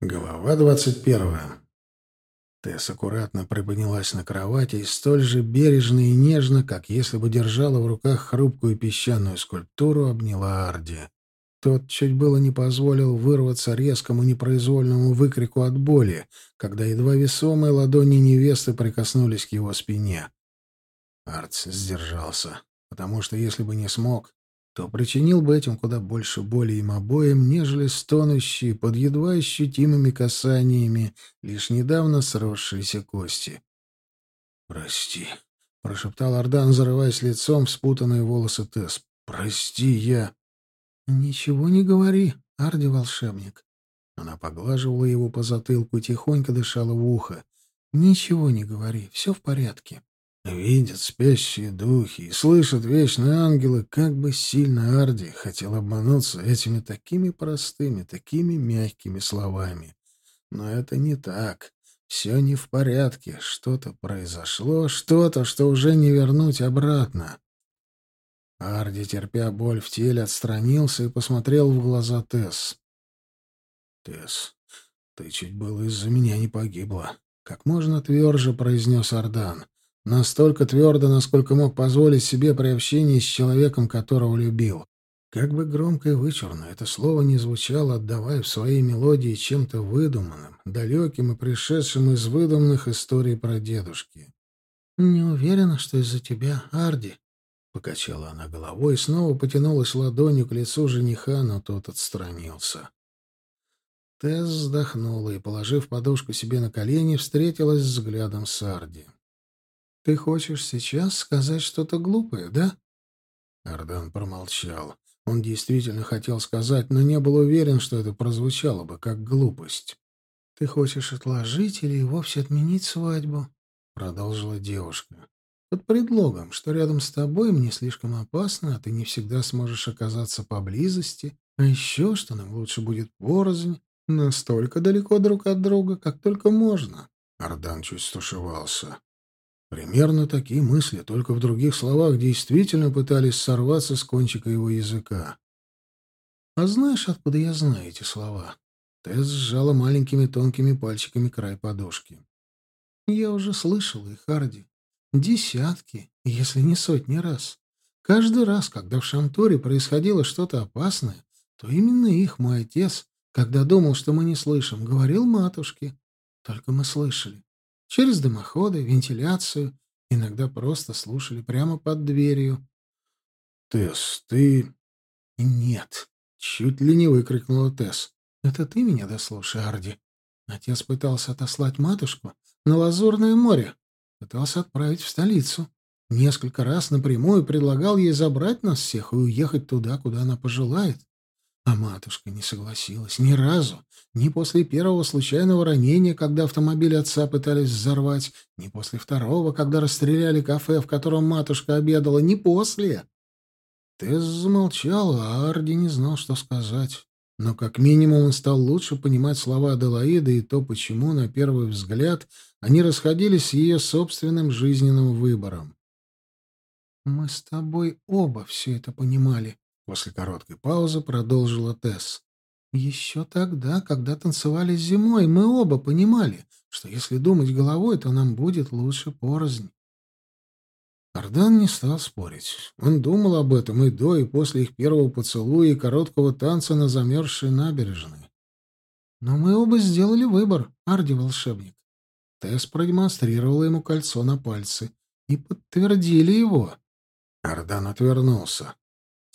Глава двадцать первая. Тесс аккуратно приподнялась на кровати и столь же бережно и нежно, как если бы держала в руках хрупкую песчаную скульптуру, обняла Арди. Тот чуть было не позволил вырваться резкому непроизвольному выкрику от боли, когда едва весомые ладони невесты прикоснулись к его спине. Артс сдержался, потому что если бы не смог, то причинил бы этим куда больше боли им обоим, нежели стонущие под едва ощутимыми касаниями лишь недавно сросшиеся кости. «Прости», — прошептал Ардан, зарываясь лицом в спутанные волосы Тесс. «Прости, я...» «Ничего не говори, Арди-волшебник». Она поглаживала его по затылку и тихонько дышала в ухо. «Ничего не говори, все в порядке». Видят спящие духи и слышат вечные ангелы, как бы сильно Арди хотел обмануться этими такими простыми, такими мягкими словами. Но это не так. Все не в порядке. Что-то произошло, что-то, что уже не вернуть обратно. Арди, терпя боль в теле, отстранился и посмотрел в глаза Тесс. «Тесс, ты чуть было из-за меня не погибла», — как можно тверже произнес Ардан. Настолько твердо, насколько мог позволить себе при общении с человеком, которого любил. Как бы громко и вычурно это слово не звучало, отдавая в своей мелодии чем-то выдуманным, далеким и пришедшим из выдуманных историй про дедушки. «Не уверена, что из-за тебя, Арди», — покачала она головой и снова потянулась ладонью к лицу жениха, но тот отстранился. Тесс вздохнула и, положив подушку себе на колени, встретилась взглядом с Арди. Ты хочешь сейчас сказать что-то глупое, да? Ардан промолчал. Он действительно хотел сказать, но не был уверен, что это прозвучало бы как глупость. Ты хочешь отложить или вовсе отменить свадьбу? продолжила девушка. Под предлогом, что рядом с тобой мне слишком опасно, а ты не всегда сможешь оказаться поблизости, а еще что нам лучше будет порознь, настолько далеко друг от друга, как только можно. Ардан чуть стушевался. Примерно такие мысли, только в других словах, действительно пытались сорваться с кончика его языка. «А знаешь, откуда я знаю эти слова?» Тесс сжала маленькими тонкими пальчиками край подушки. «Я уже слышал их, Харди. Десятки, если не сотни раз. Каждый раз, когда в Шамторе происходило что-то опасное, то именно их мой отец, когда думал, что мы не слышим, говорил матушке. Только мы слышали. Через дымоходы, вентиляцию, иногда просто слушали прямо под дверью. «Тесс, ты...» «Нет», — чуть ли не выкрикнула Тесс. «Это ты меня дослушай, Арди». Отец пытался отослать матушку на Лазурное море, пытался отправить в столицу. Несколько раз напрямую предлагал ей забрать нас всех и уехать туда, куда она пожелает. А матушка не согласилась ни разу, ни после первого случайного ранения, когда автомобиль отца пытались взорвать, ни после второго, когда расстреляли кафе, в котором матушка обедала, ни после. Тесс замолчала, а Арди не знал, что сказать. Но как минимум он стал лучше понимать слова Аделаиды и то, почему, на первый взгляд, они расходились с ее собственным жизненным выбором. «Мы с тобой оба все это понимали», После короткой паузы продолжила Тесс. «Еще тогда, когда танцевали зимой, мы оба понимали, что если думать головой, то нам будет лучше порознь». Ардан не стал спорить. Он думал об этом и до, и после их первого поцелуя и короткого танца на замерзшей набережной. «Но мы оба сделали выбор, Арди-волшебник». Тесс продемонстрировала ему кольцо на пальце. «И подтвердили его». Ардан отвернулся.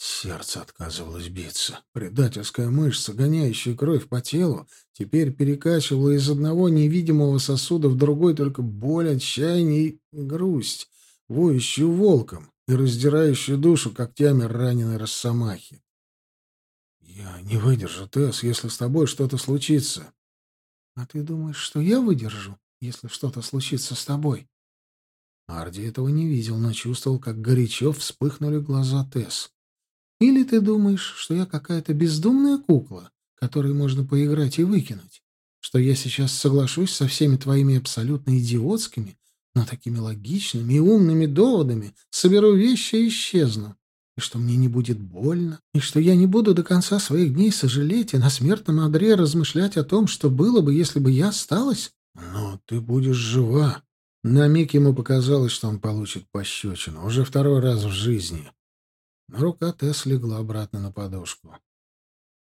Сердце отказывалось биться. Предательская мышца, гоняющая кровь по телу, теперь перекачивала из одного невидимого сосуда в другой только боль, отчаяние и грусть, воющую волком и раздирающую душу когтями раненой росомахи. «Я не выдержу, Тесс, если с тобой что-то случится». «А ты думаешь, что я выдержу, если что-то случится с тобой?» Арди этого не видел, но чувствовал, как горячо вспыхнули глаза Тесс. Или ты думаешь, что я какая-то бездумная кукла, которой можно поиграть и выкинуть? Что я сейчас соглашусь со всеми твоими абсолютно идиотскими, но такими логичными и умными доводами, соберу вещи и исчезну? и что мне не будет больно, и что я не буду до конца своих дней сожалеть и на смертном одре размышлять о том, что было бы, если бы я осталась? Но ты будешь жива. На миг ему показалось, что он получит пощечину, уже второй раз в жизни. Рука Тесс легла обратно на подушку.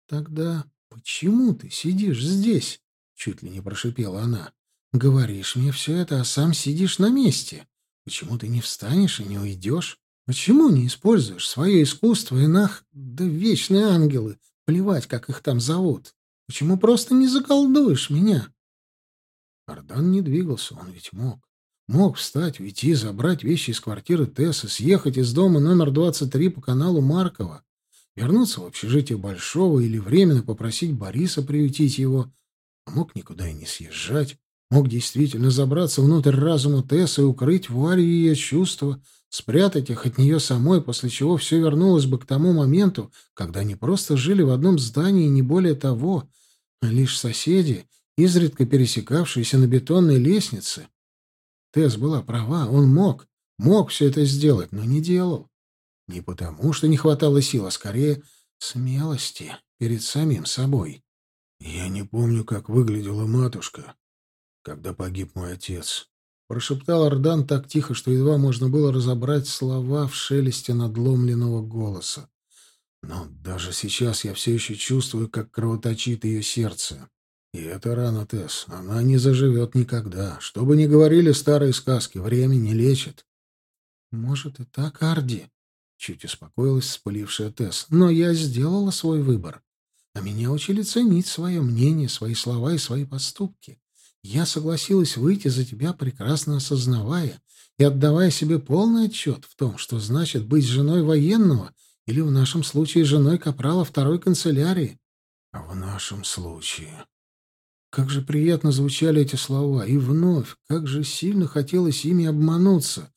«Тогда почему ты сидишь здесь?» — чуть ли не прошипела она. «Говоришь мне все это, а сам сидишь на месте. Почему ты не встанешь и не уйдешь? Почему не используешь свое искусство и нах... Да вечные ангелы, плевать, как их там зовут. Почему просто не заколдуешь меня?» Ардан не двигался, он ведь мог. Мог встать, уйти, забрать вещи из квартиры Тессы, съехать из дома номер 23 по каналу Маркова, вернуться в общежитие Большого или временно попросить Бориса приютить его. А мог никуда и не съезжать. Мог действительно забраться внутрь разума Тессы и укрыть Варю ее чувства, спрятать их от нее самой, после чего все вернулось бы к тому моменту, когда они просто жили в одном здании, не более того, а лишь соседи, изредка пересекавшиеся на бетонной лестнице. Тесс была права, он мог, мог все это сделать, но не делал. Не потому, что не хватало сил, а скорее смелости перед самим собой. «Я не помню, как выглядела матушка, когда погиб мой отец», — прошептал Ардан так тихо, что едва можно было разобрать слова в шелесте надломленного голоса. «Но даже сейчас я все еще чувствую, как кровоточит ее сердце. И эта рана, Тесс, она не заживет никогда. Что бы ни говорили старые сказки, время не лечит. Может и так, Арди, чуть успокоилась вспылившая Тесс. Но я сделала свой выбор. А меня учили ценить свое мнение, свои слова и свои поступки. Я согласилась выйти за тебя, прекрасно осознавая и отдавая себе полный отчет в том, что значит быть женой военного или, в нашем случае, женой капрала второй канцелярии. А в нашем случае... Как же приятно звучали эти слова, и вновь, как же сильно хотелось ими обмануться.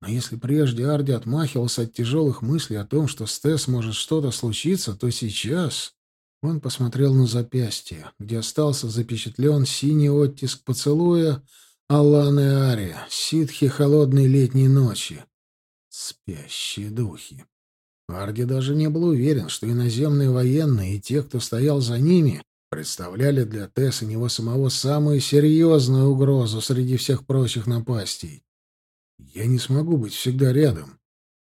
Но если прежде Арди отмахивался от тяжелых мыслей о том, что с Тесс может что-то случиться, то сейчас он посмотрел на запястье, где остался запечатлен синий оттиск поцелуя Алланы Ари, ситхи холодной летней ночи. Спящие духи. Арди даже не был уверен, что иноземные военные и те, кто стоял за ними, представляли для Тесса него самого самую серьезную угрозу среди всех прочих напастей. Я не смогу быть всегда рядом.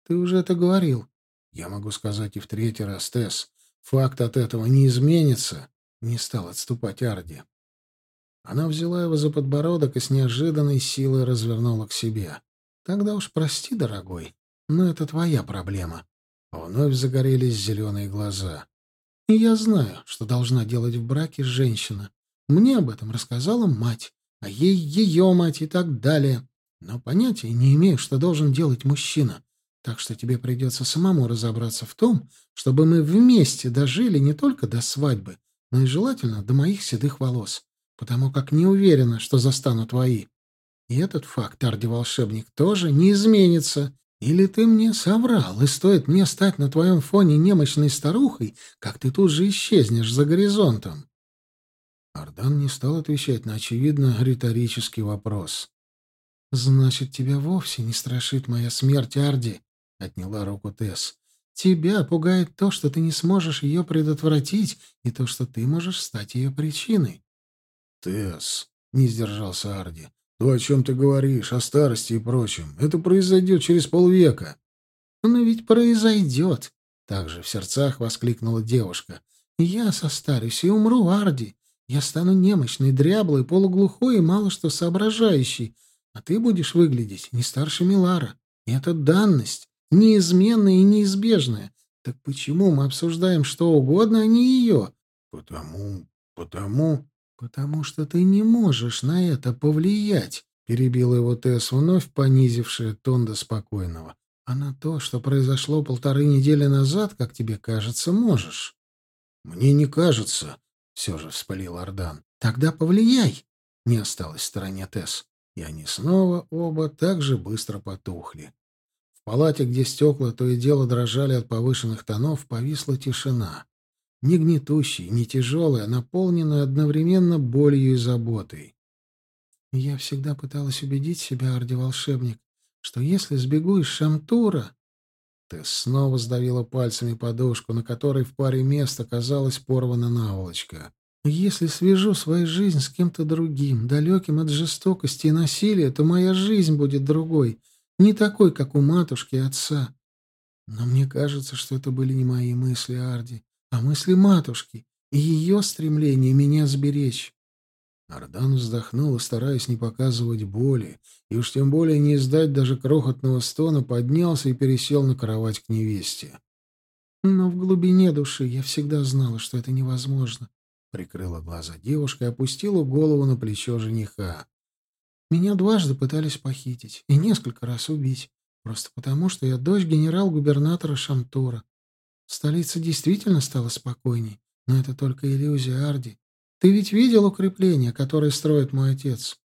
Ты уже это говорил. Я могу сказать и в третий раз, Тесс. Факт от этого не изменится. Не стал отступать Арди. Она взяла его за подбородок и с неожиданной силой развернула к себе. Тогда уж прости, дорогой, но это твоя проблема. Вновь загорелись зеленые глаза. И я знаю, что должна делать в браке женщина. Мне об этом рассказала мать, а ей ее мать и так далее. Но понятия не имею, что должен делать мужчина. Так что тебе придется самому разобраться в том, чтобы мы вместе дожили не только до свадьбы, но и желательно до моих седых волос, потому как не уверена, что застану твои. И этот факт, Арди-волшебник, тоже не изменится, или ты мне соврал, и стоит мне стать на твоем фоне немощной старухой, как ты тут же исчезнешь за горизонтом?» Ардан не стал отвечать на очевидно риторический вопрос. «Значит, тебя вовсе не страшит моя смерть, Арди?» — отняла руку Тесс. «Тебя пугает то, что ты не сможешь ее предотвратить, и то, что ты можешь стать ее причиной». «Тесс», — не сдержался Арди, то, о чем ты говоришь, о старости и прочем, это произойдет через полвека. Но ведь произойдет, также в сердцах воскликнула девушка. Я состарюсь и умру, Арди. Я стану немощной, дряблой, полуглухой и мало что соображающей, а ты будешь выглядеть не старше Милара. И это данность, неизменная и неизбежная. Так почему мы обсуждаем что угодно, а не ее? Потому, потому... «Потому что ты не можешь на это повлиять», — перебила его Тесс, вновь понизившая тон до спокойного. «А на то, что произошло полторы недели назад, как тебе кажется, можешь». «Мне не кажется», — все же вспылил Ардан. «Тогда повлияй», — не осталось в стороне Тесс. И они снова оба так же быстро потухли. В палате, где стекла то и дело дрожали от повышенных тонов, повисла тишина не гнетущей, не тяжелой, а наполненной одновременно болью и заботой. Я всегда пыталась убедить себя, Арди-волшебник, что если сбегу из Шамтура... Тесс снова сдавила пальцами подушку, на которой в паре мест оказалась порвана наволочка. «Если свяжу свою жизнь с кем-то другим, далеким от жестокости и насилия, то моя жизнь будет другой, не такой, как у матушки и отца. Но мне кажется, что это были не мои мысли, Арди, а мысли матушки и ее стремление меня сберечь. Ардан вздохнул, стараясь не показывать боли, и уж тем более не издать даже крохотного стона, поднялся и пересел на кровать к невесте. Но в глубине души я всегда знала, что это невозможно. Прикрыла глаза девушка и опустила голову на плечо жениха. Меня дважды пытались похитить и несколько раз убить, просто потому, что я дочь генерал-губернатора Шамтура. Столица действительно стала спокойней, но это только иллюзия Арди. Ты ведь видел укрепление, которое строит мой отец?»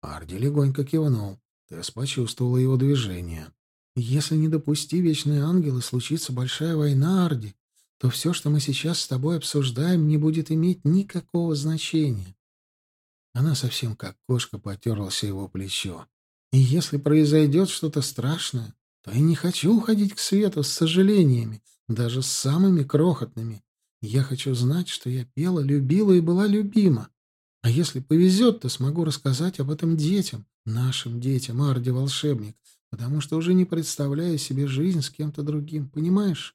Арди легонько кивнул. Тесс почувствовала его движение. «Если не допусти вечные ангелы, случится большая война, Арди, то все, что мы сейчас с тобой обсуждаем, не будет иметь никакого значения». Она совсем как кошка потерлась его плечо. «И если произойдет что-то страшное, то я не хочу уходить к свету с сожалениями, даже с самыми крохотными. Я хочу знать, что я пела, любила и была любима. А если повезет, то смогу рассказать об этом детям, нашим детям, Арди-волшебник, потому что уже не представляю себе жизнь с кем-то другим, понимаешь?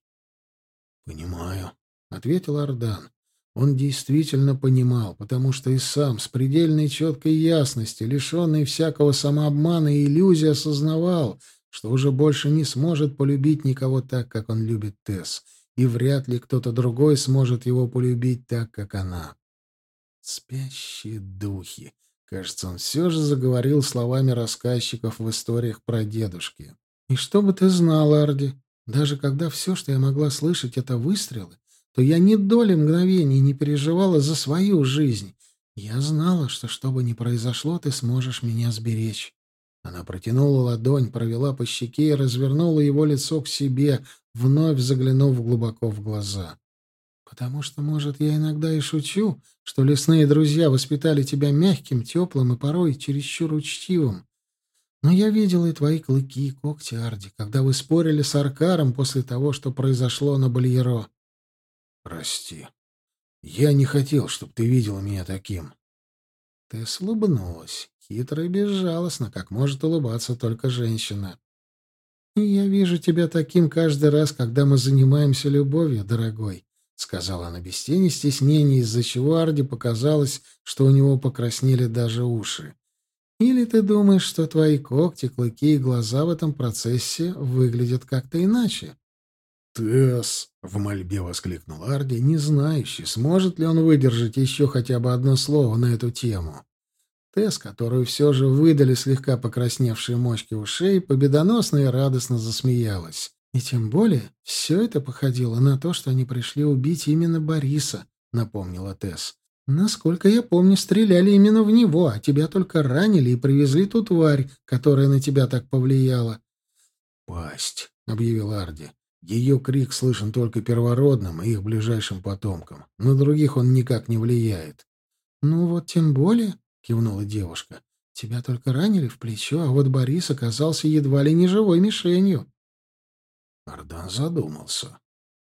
— Понимаю, — ответил Ардан. Он действительно понимал, потому что и сам с предельной четкой ясностью, лишенный всякого самообмана и иллюзии, осознавал, что уже больше не сможет полюбить никого так, как он любит Тесс — и вряд ли кто-то другой сможет его полюбить так, как она. Спящие духи. Кажется, он все же заговорил словами рассказчиков в историях про дедушки. И что бы ты знал, Арди, даже когда все, что я могла слышать, это выстрелы, то я ни доли мгновений не переживала за свою жизнь. Я знала, что что бы ни произошло, ты сможешь меня сберечь. Она протянула ладонь, провела по щеке и развернула его лицо к себе, вновь заглянув глубоко в глаза. «Потому что, может, я иногда и шучу, что лесные друзья воспитали тебя мягким, теплым и порой чересчур учтивым. Но я видела и твои клыки и когти, Арди, когда вы спорили с Аркаром после того, что произошло на Бальеро». «Прости. Я не хотел, чтобы ты видела меня таким». Тесс улыбнулась, хитро и безжалостно, как может улыбаться только женщина. «Я вижу тебя таким каждый раз, когда мы занимаемся любовью, дорогой», — сказала она без тени стеснения, из-за чего Арди показалось, что у него покраснели даже уши. «Или ты думаешь, что твои когти, клыки и глаза в этом процессе выглядят как-то иначе?» «Тесс!» — в мольбе воскликнул Арди, не знающий, сможет ли он выдержать еще хотя бы одно слово на эту тему. Тесс, которую все же выдали слегка покрасневшие мочки ушей, победоносно и радостно засмеялась. И тем более все это походило на то, что они пришли убить именно Бориса, напомнила Тесс. Насколько я помню, стреляли именно в него, а тебя только ранили и привезли ту тварь, которая на тебя так повлияла. «Пасть», — объявил Арди. Ее крик слышен только первородным и их ближайшим потомкам. На других он никак не влияет. «Ну вот тем более», — кивнула девушка. «Тебя только ранили в плечо, а вот Борис оказался едва ли не живой мишенью». Ардан задумался.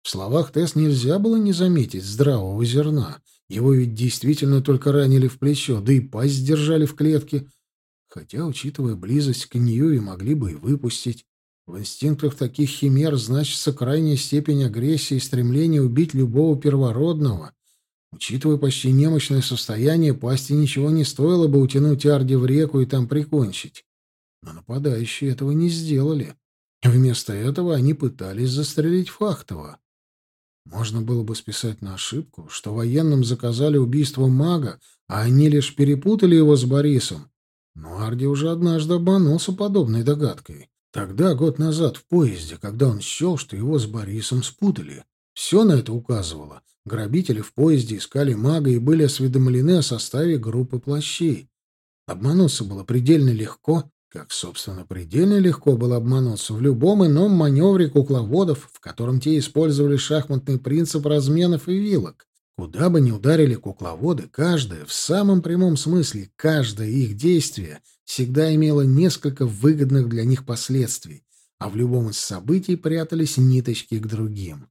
В словах Тесс нельзя было не заметить здравого зерна. Его ведь действительно только ранили в плечо, да и пасть держали в клетке. Хотя, учитывая близость к Ньюи, могли бы и выпустить. В инстинктах таких химер значится крайняя степень агрессии и стремление убить любого первородного. Учитывая почти немощное состояние, пасти ничего не стоило бы утянуть Арди в реку и там прикончить. Но нападающие этого не сделали. Вместо этого они пытались застрелить Фахтова. Можно было бы списать на ошибку, что военным заказали убийство мага, а они лишь перепутали его с Борисом. Но Арди уже однажды обманулся подобной догадкой. Тогда, год назад, в поезде, когда он счел, что его с Борисом спутали. Все на это указывало. Грабители в поезде искали мага и были осведомлены о составе группы плащей. Обмануться было предельно легко, как, собственно, предельно легко было обмануться в любом ином маневре кукловодов, в котором те использовали шахматный принцип разменов и вилок. Куда бы ни ударили кукловоды, каждое, в самом прямом смысле, каждое их действие всегда имело несколько выгодных для них последствий, а в любом из событий прятались ниточки к другим.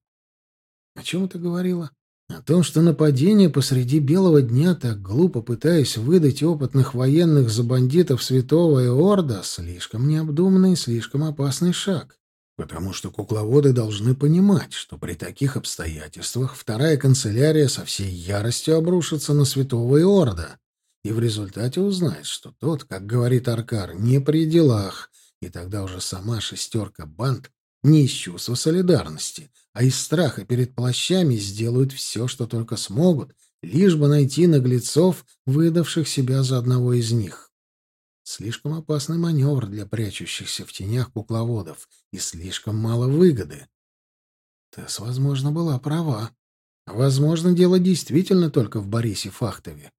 О чем ты говорила? О том, что нападение посреди белого дня, так глупо пытаясь выдать опытных военных за бандитов святого Эорда, слишком необдуманный и слишком опасный шаг. Потому что кукловоды должны понимать, что при таких обстоятельствах вторая канцелярия со всей яростью обрушится на святого Иорда, и в результате узнает, что тот, как говорит Аркар, не при делах, и тогда уже сама шестерка банд не из чувства солидарности, а из страха перед плащами сделают все, что только смогут, лишь бы найти наглецов, выдавших себя за одного из них. Слишком опасный маневр для прячущихся в тенях кукловодов и слишком мало выгоды. Тесс, возможно, была права. Возможно, дело действительно только в Борисе Фахтове.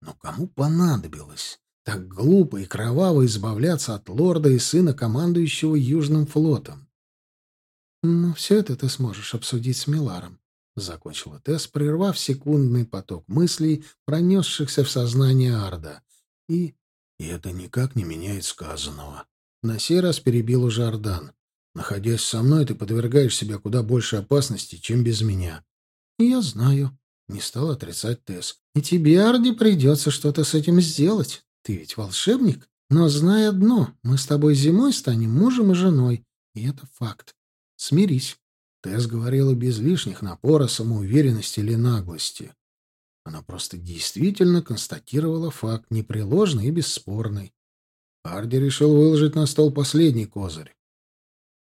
Но кому понадобилось так глупо и кроваво избавляться от лорда и сына командующего Южным флотом? «Ну, все это ты сможешь обсудить с Миларом», — закончила Тесс, прервав секундный поток мыслей, пронесшихся в сознание Арда. И... и это никак не меняет сказанного. На сей раз перебил уже Ардан. «Находясь со мной, ты подвергаешь себя куда больше опасности, чем без меня». «Я знаю», — не стал отрицать Тесс. «И тебе, Арди, придется что-то с этим сделать. Ты ведь волшебник. Но знай одно, мы с тобой зимой станем мужем и женой, и это факт. Смирись. Тесс говорила без лишних напора, самоуверенности или наглости. Она просто действительно констатировала факт, непреложный и бесспорный. Арди решил выложить на стол последний козырь.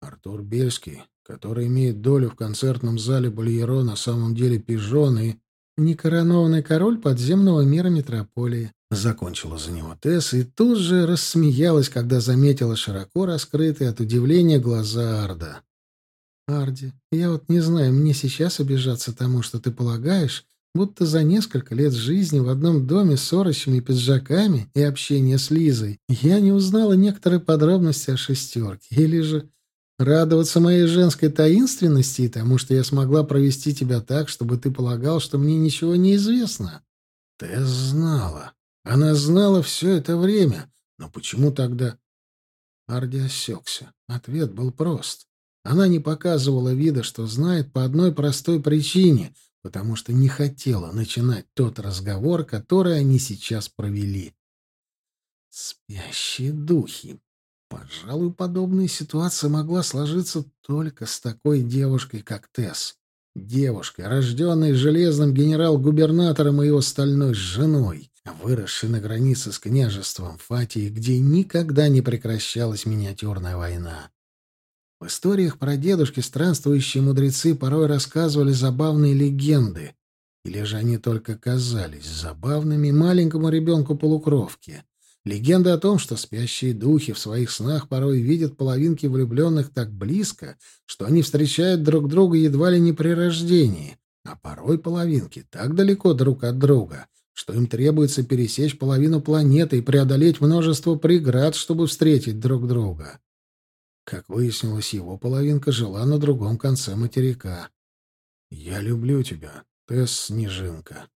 Артур Бельский, который имеет долю в концертном зале Бульеро, на самом деле пижон и некоронованный король подземного мира метрополии. Закончила за него Тесс и тут же рассмеялась, когда заметила широко раскрытые от удивления глаза Арда. Арди, я вот не знаю, мне сейчас обижаться тому, что ты полагаешь, будто за несколько лет жизни в одном доме с орочими пиджаками и общения с Лизой я не узнала некоторые подробности о шестерке, или же радоваться моей женской таинственности и тому, что я смогла провести тебя так, чтобы ты полагал, что мне ничего не известно. Ты знала. Она знала все это время. Но почему тогда... Арди осекся. Ответ был прост. Она не показывала вида, что знает по одной простой причине, потому что не хотела начинать тот разговор, который они сейчас провели. Спящие духи. Пожалуй, подобная ситуация могла сложиться только с такой девушкой, как Тесс. Девушкой, рожденной железным генерал-губернатором и его стальной женой, выросшей на границе с княжеством Фатии, где никогда не прекращалась миниатюрная война. В историях про дедушки странствующие мудрецы порой рассказывали забавные легенды, или же они только казались забавными маленькому ребенку-полукровке. Легенда о том, что спящие духи в своих снах порой видят половинки влюбленных так близко, что они встречают друг друга едва ли не при рождении, а порой половинки так далеко друг от друга, что им требуется пересечь половину планеты и преодолеть множество преград, чтобы встретить друг друга. Как выяснилось, его половинка жила на другом конце материка. «Я люблю тебя, Тесс-снежинка».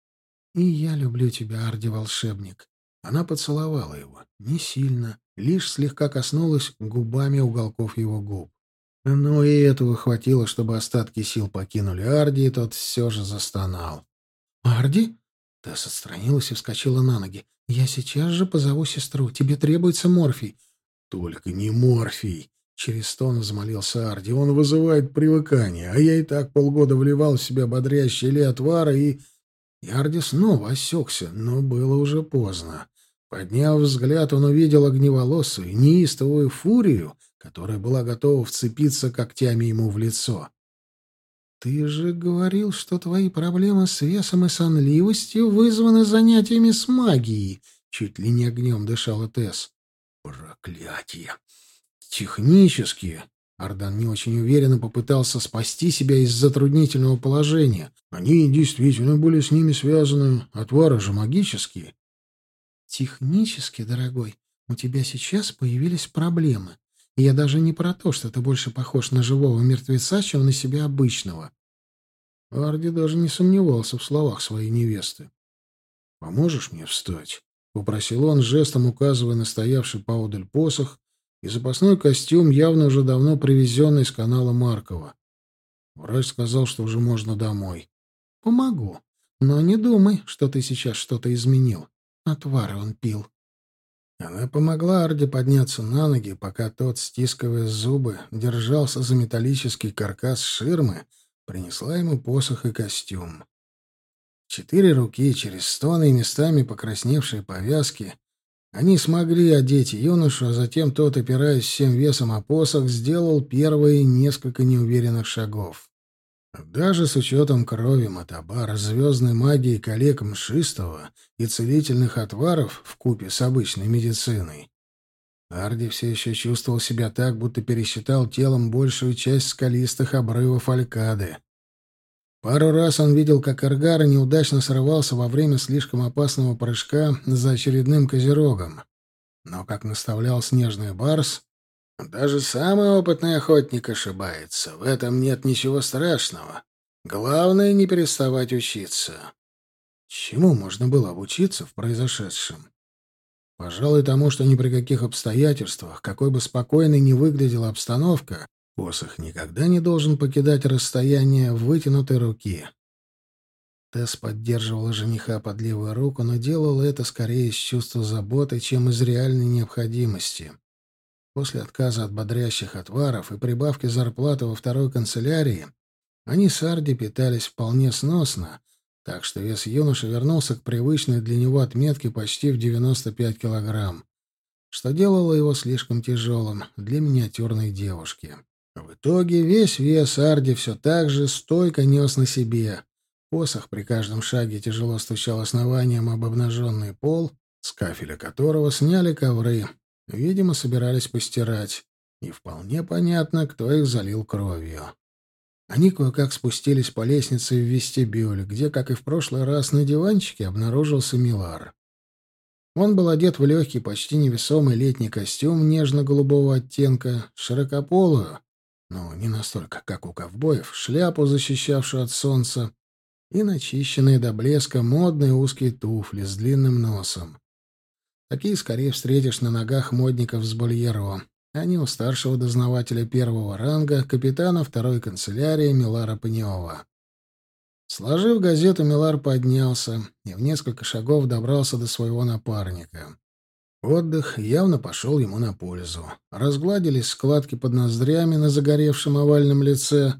«И я люблю тебя, Арди-волшебник». Она поцеловала его, не сильно, лишь слегка коснулась губами уголков его губ. Но и этого хватило, чтобы остатки сил покинули Арди, и тот все же застонал. «Арди?» Тесс отстранилась и вскочила на ноги. «Я сейчас же позову сестру. Тебе требуется морфий». «Только не морфий!» Через стон взмолился Арди. Он вызывает привыкание, а я и так полгода вливал в себя бодрящие ли отвара и... И Арди снова осекся, но было уже поздно. Подняв взгляд, он увидел огневолосую, неистовую фурию, которая была готова вцепиться когтями ему в лицо. «Ты же говорил, что твои проблемы с весом и сонливостью вызваны занятиями с магией», — чуть ли не огнем дышала Тесс. «Проклятие!» Технически Ардан не очень уверенно попытался спасти себя из затруднительного положения. Они действительно были с ними связаны, отвары же магические. Технически, дорогой, у тебя сейчас появились проблемы. И я даже не про то, что ты больше похож на живого мертвеца, чем на себя обычного. Арди даже не сомневался в словах своей невесты. «Поможешь мне встать?» — попросил он, жестом указывая на стоявший поодаль посох, и запасной костюм, явно уже давно привезенный с канала Маркова. Врач сказал, что уже можно домой. «Помогу. Но не думай, что ты сейчас что-то изменил. Отвары он пил». Она помогла Арде подняться на ноги, пока тот, стискивая зубы, держался за металлический каркас ширмы, принесла ему посох и костюм. Четыре руки через стоны и местами покрасневшие повязки они смогли одеть юношу, а затем тот, опираясь всем весом о посох, сделал первые несколько неуверенных шагов. Даже с учетом крови Матабара, звездной магии коллег Мшистого и целительных отваров в купе с обычной медициной, Арди все еще чувствовал себя так, будто пересчитал телом большую часть скалистых обрывов Алькады. Пару раз он видел, как Эргара неудачно срывался во время слишком опасного прыжка за очередным козерогом. Но, как наставлял снежный барс, даже самый опытный охотник ошибается. В этом нет ничего страшного. Главное — не переставать учиться. Чему можно было обучиться в произошедшем? Пожалуй, тому, что ни при каких обстоятельствах, какой бы спокойной ни выглядела обстановка, Посох никогда не должен покидать расстояние вытянутой руки. Тесс поддерживала жениха под левую руку, но делала это скорее из чувства заботы, чем из реальной необходимости. После отказа от бодрящих отваров и прибавки зарплаты во второй канцелярии они с Арди питались вполне сносно, так что вес юноши вернулся к привычной для него отметке почти в 95 килограмм, что делало его слишком тяжелым для миниатюрной девушки. В итоге весь вес Арди все так же стойко нес на себе. Посох при каждом шаге тяжело стучал основанием об обнаженный пол, с кафеля которого сняли ковры. Видимо, собирались постирать. И вполне понятно, кто их залил кровью. Они кое-как спустились по лестнице в вестибюль, где, как и в прошлый раз, на диванчике обнаружился Милар. Он был одет в легкий, почти невесомый летний костюм нежно-голубого оттенка, широкополую, но не настолько, как у ковбоев, шляпу, защищавшую от солнца, и начищенные до блеска модные узкие туфли с длинным носом. Такие скорее встретишь на ногах модников с больеро, а не у старшего дознавателя первого ранга, капитана второй канцелярии Милара Панева. Сложив газету, Милар поднялся и в несколько шагов добрался до своего напарника. Отдых явно пошел ему на пользу. Разгладились складки под ноздрями на загоревшем овальном лице.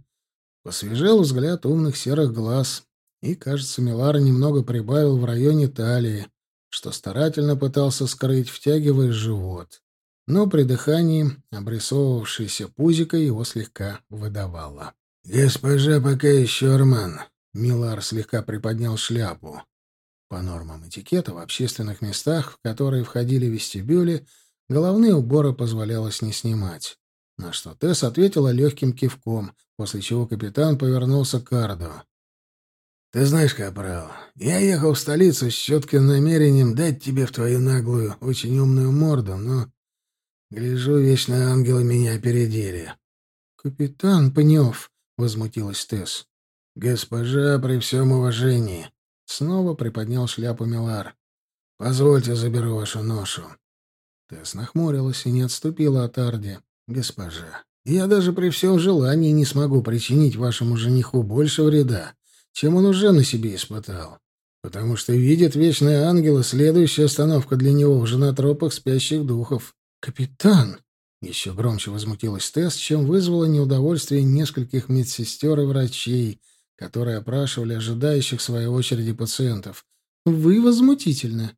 Посвежел взгляд умных серых глаз. И, кажется, Милар немного прибавил в районе талии, что старательно пытался скрыть, втягивая живот. Но при дыхании обрисовывавшееся пузико его слегка выдавало. «Госпожа пока еще Арман», — Милар слегка приподнял шляпу. По нормам этикета в общественных местах, в которые входили вестибюли, головные уборы позволялось не снимать. На что Тесс ответила легким кивком, после чего капитан повернулся к Арду. «Ты знаешь, Капрал, я ехал в столицу с четким намерением дать тебе в твою наглую, очень умную морду, но, гляжу, вечные ангелы меня опередили». «Капитан Пнев», — возмутилась Тесс. «Госпожа, при всем уважении, Снова приподнял шляпу Милар. «Позвольте, заберу вашу ношу». Тесс нахмурилась и не отступила от Арди. «Госпожа, я даже при всем желании не смогу причинить вашему жениху больше вреда, чем он уже на себе испытал, потому что видит вечные ангелы следующая остановка для него в женотропах спящих духов. Капитан!» Еще громче возмутилась Тесс, чем вызвало неудовольствие нескольких медсестер и врачей — которые опрашивали ожидающих своей очереди пациентов. «Вы возмутительны».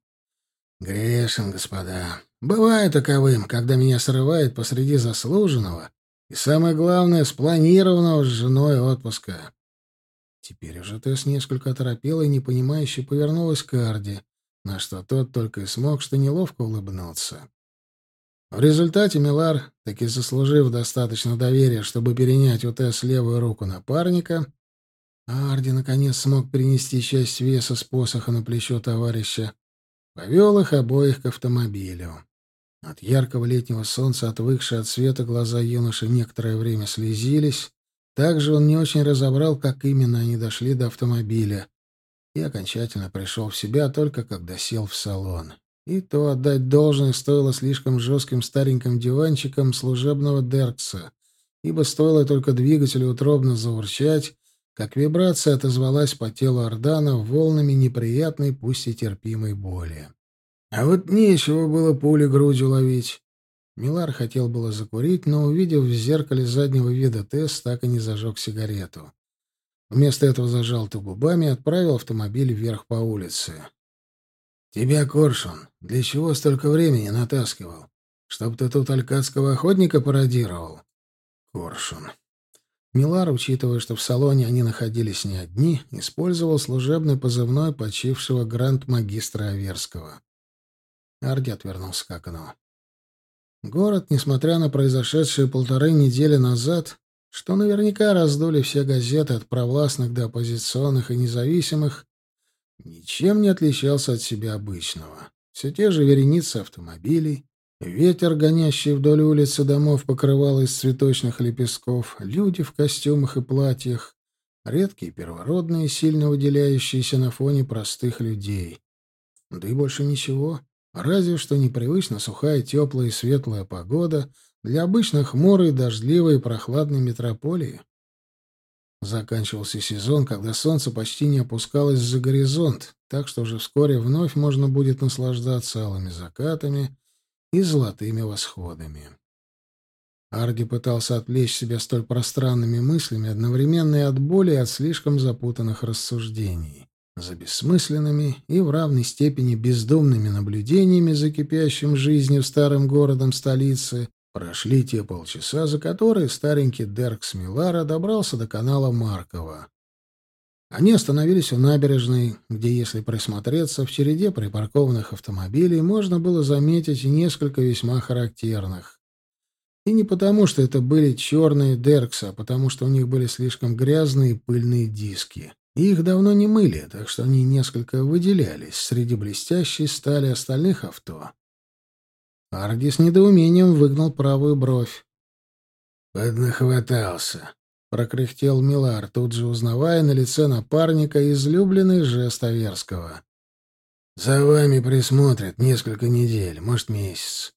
«Грешен, господа. Бывает таковым, когда меня срывает посреди заслуженного и, самое главное, спланированного с женой отпуска». Теперь уже Тесс несколько оторопела и непонимающе повернулась к Арди, на что тот только и смог что неловко улыбнуться. В результате Милар, таки заслужив достаточно доверия, чтобы перенять у Тесс левую руку напарника, Арди наконец смог перенести часть веса с посоха на плечо товарища. Повел их обоих к автомобилю. От яркого летнего солнца, отвыкшие от света, глаза юноши некоторое время слезились. Также он не очень разобрал, как именно они дошли до автомобиля. И окончательно пришел в себя только когда сел в салон. И то отдать должное стоило слишком жестким стареньким диванчиком служебного Деркса, ибо стоило только двигателю утробно заурчать, как вибрация отозвалась по телу Ордана волнами неприятной, пусть и терпимой боли. А вот нечего было пули грудью ловить. Милар хотел было закурить, но, увидев в зеркале заднего вида тест, так и не зажег сигарету. Вместо этого зажал то губами и отправил автомобиль вверх по улице. «Тебя, Коршун, для чего столько времени натаскивал? Чтоб ты тут алькадского охотника пародировал?» «Коршун». Милар, учитывая, что в салоне они находились не одни, использовал служебный позывной почившего гранд-магистра Аверского. Арди отвернулся к окну. Город, несмотря на произошедшие полторы недели назад, что наверняка раздули все газеты от провластных до оппозиционных и независимых, ничем не отличался от себя обычного. Все те же вереницы автомобилей, ветер, гонящий вдоль улицы домов, покрывал из цветочных лепестков, люди в костюмах и платьях, редкие первородные, сильно выделяющиеся на фоне простых людей. Да и больше ничего. Разве что непривычно сухая, теплая и светлая погода для обычно хмурой, дождливой и прохладной метрополии. Заканчивался сезон, когда солнце почти не опускалось за горизонт, так что уже вскоре вновь можно будет наслаждаться алыми закатами и золотыми восходами. Арди пытался отвлечь себя столь пространными мыслями, одновременно и от боли, и от слишком запутанных рассуждений за бессмысленными и в равной степени бездумными наблюдениями за кипящим жизнью старым городом столицы прошли те полчаса, за которые старенький Деркс Милара добрался до канала Маркова. Они остановились у набережной, где, если присмотреться, в череде припаркованных автомобилей можно было заметить несколько весьма характерных. И не потому, что это были черные Дерксы, а потому, что у них были слишком грязные и пыльные диски. Их давно не мыли, так что они несколько выделялись среди блестящей стали остальных авто. Арди с недоумением выгнал правую бровь. «Поднахватался», — прокряхтел Милар, тут же узнавая на лице напарника излюбленный жест Аверского. «За вами присмотрят несколько недель, может, месяц.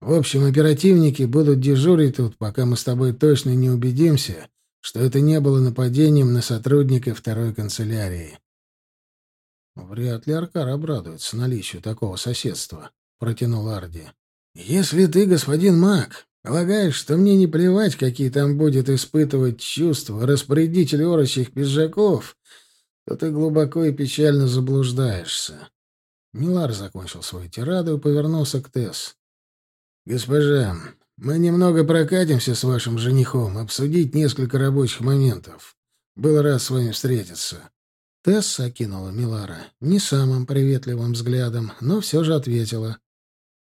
В общем, оперативники будут дежурить тут, пока мы с тобой точно не убедимся, что это не было нападением на сотрудника второй канцелярии. «Вряд ли Аркар обрадуется наличию такого соседства», — протянул Арди. «Если ты, господин Мак, полагаешь, что мне не плевать, какие там будет испытывать чувства распорядитель орочих пиджаков, то ты глубоко и печально заблуждаешься». Милар закончил свою тираду и повернулся к Тесс. «Госпожа, мы немного прокатимся с вашим женихом, обсудить несколько рабочих моментов. Был рад с вами встретиться». Тесса окинула Милара не самым приветливым взглядом, но все же ответила.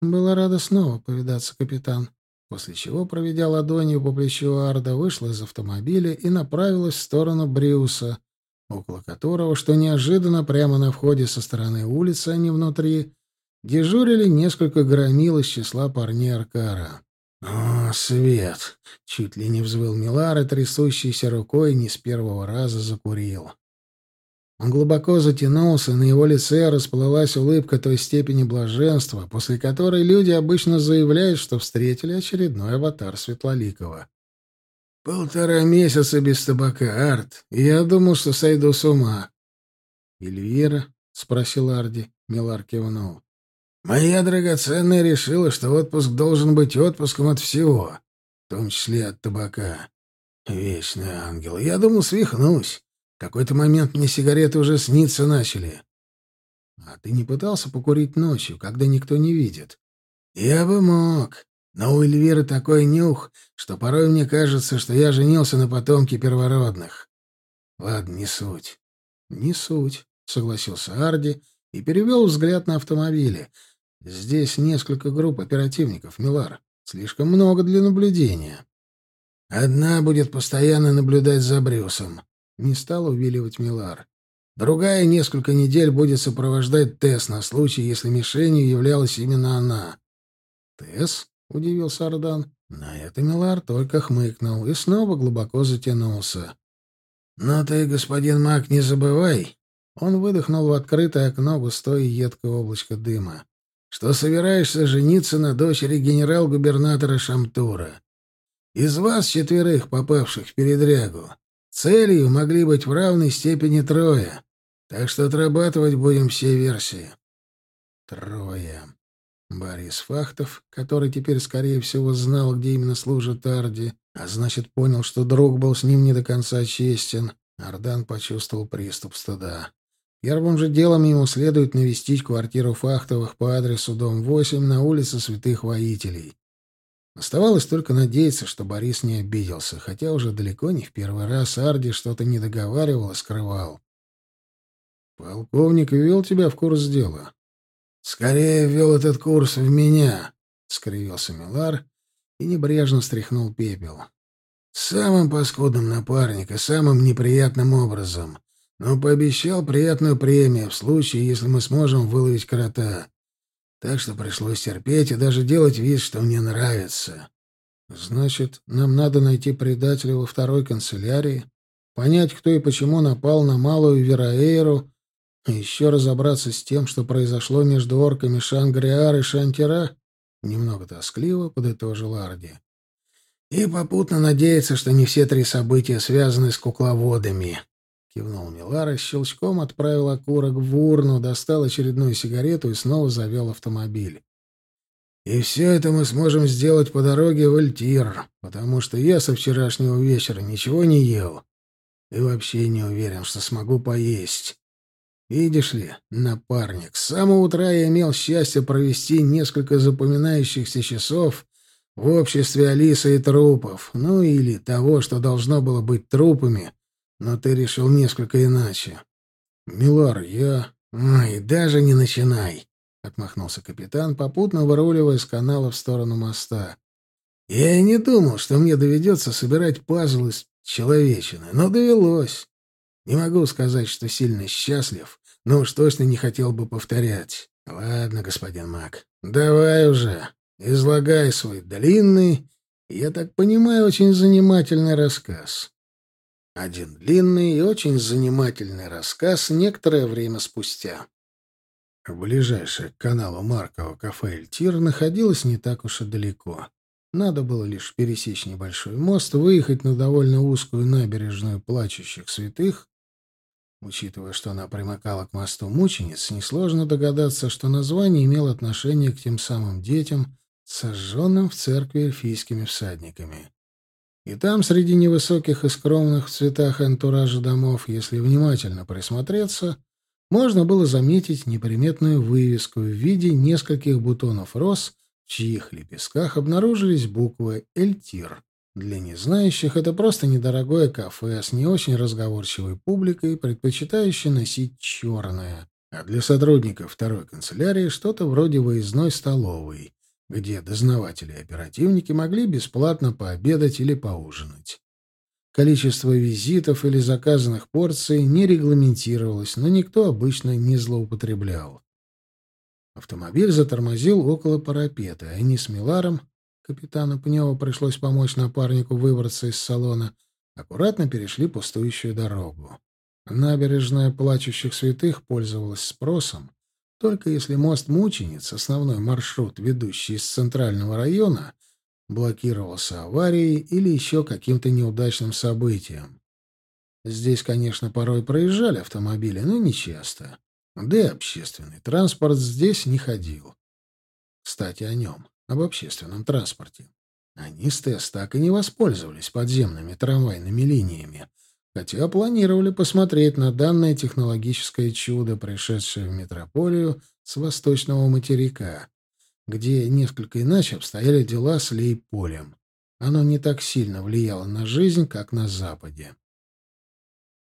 «Была рада снова повидаться, капитан». После чего, проведя ладонью по плечу Арда, вышла из автомобиля и направилась в сторону Бриуса, около которого, что неожиданно, прямо на входе со стороны улицы, а не внутри, дежурили несколько громил из числа парней Аркара. «О, свет!» — чуть ли не взвыл Милар и трясущейся рукой не с первого раза закурил. Он глубоко затянулся, на его лице расплылась улыбка той степени блаженства, после которой люди обычно заявляют, что встретили очередной аватар Светлоликова. «Полтора месяца без табака, Арт, и я думал, что сойду с ума». «Эльвира?» — спросил Арди. Милар кивнул. Моя драгоценная решила, что отпуск должен быть отпуском от всего, в том числе от табака. Вечный ангел. Я думал, свихнусь. Какой-то момент мне сигареты уже сниться начали. А ты не пытался покурить ночью, когда никто не видит? Я бы мог. Но у Эльвиры такой нюх, что порой мне кажется, что я женился на потомке первородных. Ладно, не суть. Не суть, согласился Арди и перевел взгляд на автомобили. Здесь несколько групп оперативников, Милар. Слишком много для наблюдения. Одна будет постоянно наблюдать за Брюсом. Не стал увиливать Милар. Другая несколько недель будет сопровождать Тесс на случай, если мишенью являлась именно она. «Тесс?» — удивился Ардан. На это Милар только хмыкнул и снова глубоко затянулся. «Но ты, господин Мак, не забывай!» Он выдохнул в открытое окно густое едкое облачко дыма. что собираешься жениться на дочери генерал-губернатора Шамтура. Из вас четверых, попавших в передрягу, целью могли быть в равной степени трое, так что отрабатывать будем все версии. Трое. Борис Фахтов, который теперь, скорее всего, знал, где именно служит Арди, а значит, понял, что друг был с ним не до конца честен, Ардан почувствовал приступ стыда. Первым же делом ему следует навестить квартиру Фахтовых по адресу дом 8 на улице Святых Воителей. Оставалось только надеяться, что Борис не обиделся, хотя уже далеко не в первый раз Арди что-то не договаривал и скрывал. «Полковник ввел тебя в курс дела?» «Скорее ввел этот курс в меня», — скривился Милар и небрежно стряхнул пепел. «Самым паскудным напарник и самым неприятным образом, но пообещал приятную премию в случае, если мы сможем выловить крота. Так что пришлось терпеть и даже делать вид, что мне нравится. Значит, нам надо найти предателя во второй канцелярии, понять, кто и почему напал на малую Вераэйру, и еще разобраться с тем, что произошло между орками Шангриар и Шантира, немного тоскливо подытожил Арди. И попутно надеяться, что не все три события связаны с кукловодами, Кивнул Милара, щелчком отправил окурок в урну, достал очередную сигарету и снова завел автомобиль. И все это мы сможем сделать по дороге в Альтир, потому что я со вчерашнего вечера ничего не ел. И вообще не уверен, что смогу поесть. Видишь ли, напарник, с самого утра я имел счастье провести несколько запоминающихся часов в обществе Алисы и трупов, ну или того, что должно было быть трупами, но ты решил несколько иначе. Милар, я... Ай, даже не начинай, — отмахнулся капитан, попутно выруливая с канала в сторону моста. Я и не думал, что мне доведется собирать пазл из человечины, но довелось. Не могу сказать, что сильно счастлив, но уж точно не хотел бы повторять. Ладно, господин Мак, давай уже, излагай свой длинный, я так понимаю, очень занимательный рассказ. Один длинный и очень занимательный рассказ некоторое время спустя. Ближайшее к каналу Маркова кафе «Эльтир» находилось не так уж и далеко. Надо было лишь пересечь небольшой мост, выехать на довольно узкую набережную плачущих святых. Учитывая, что она примыкала к мосту мучениц, несложно догадаться, что название имело отношение к тем самым детям, сожженным в церкви эльфийскими всадниками. И там, среди невысоких и скромных в цветах антуража домов, если внимательно присмотреться, можно было заметить неприметную вывеску в виде нескольких бутонов роз, в чьих лепестках обнаружились буквы «Эльтир». Для незнающих это просто недорогое кафе с не очень разговорчивой публикой, предпочитающей носить черное, а для сотрудников второй канцелярии что-то вроде выездной столовой где дознаватели и оперативники могли бесплатно пообедать или поужинать. Количество визитов или заказанных порций не регламентировалось, но никто обычно не злоупотреблял. Автомобиль затормозил около парапета, и они с Миларом, капитану Пнева пришлось помочь напарнику выбраться из салона, аккуратно перешли пустующую дорогу. Набережная плачущих святых пользовалась спросом, только если мост Мучениц, основной маршрут, ведущий из центрального района, блокировался аварией или еще каким-то неудачным событием. Здесь, конечно, порой проезжали автомобили, но не часто. Да и общественный транспорт здесь не ходил. Кстати, о нем, об общественном транспорте. Они с ТЭС так и не воспользовались подземными трамвайными линиями, хотя планировали посмотреть на данное технологическое чудо, пришедшее в метрополию с восточного материка, где несколько иначе обстояли дела с Лейполем. Оно не так сильно влияло на жизнь, как на Западе.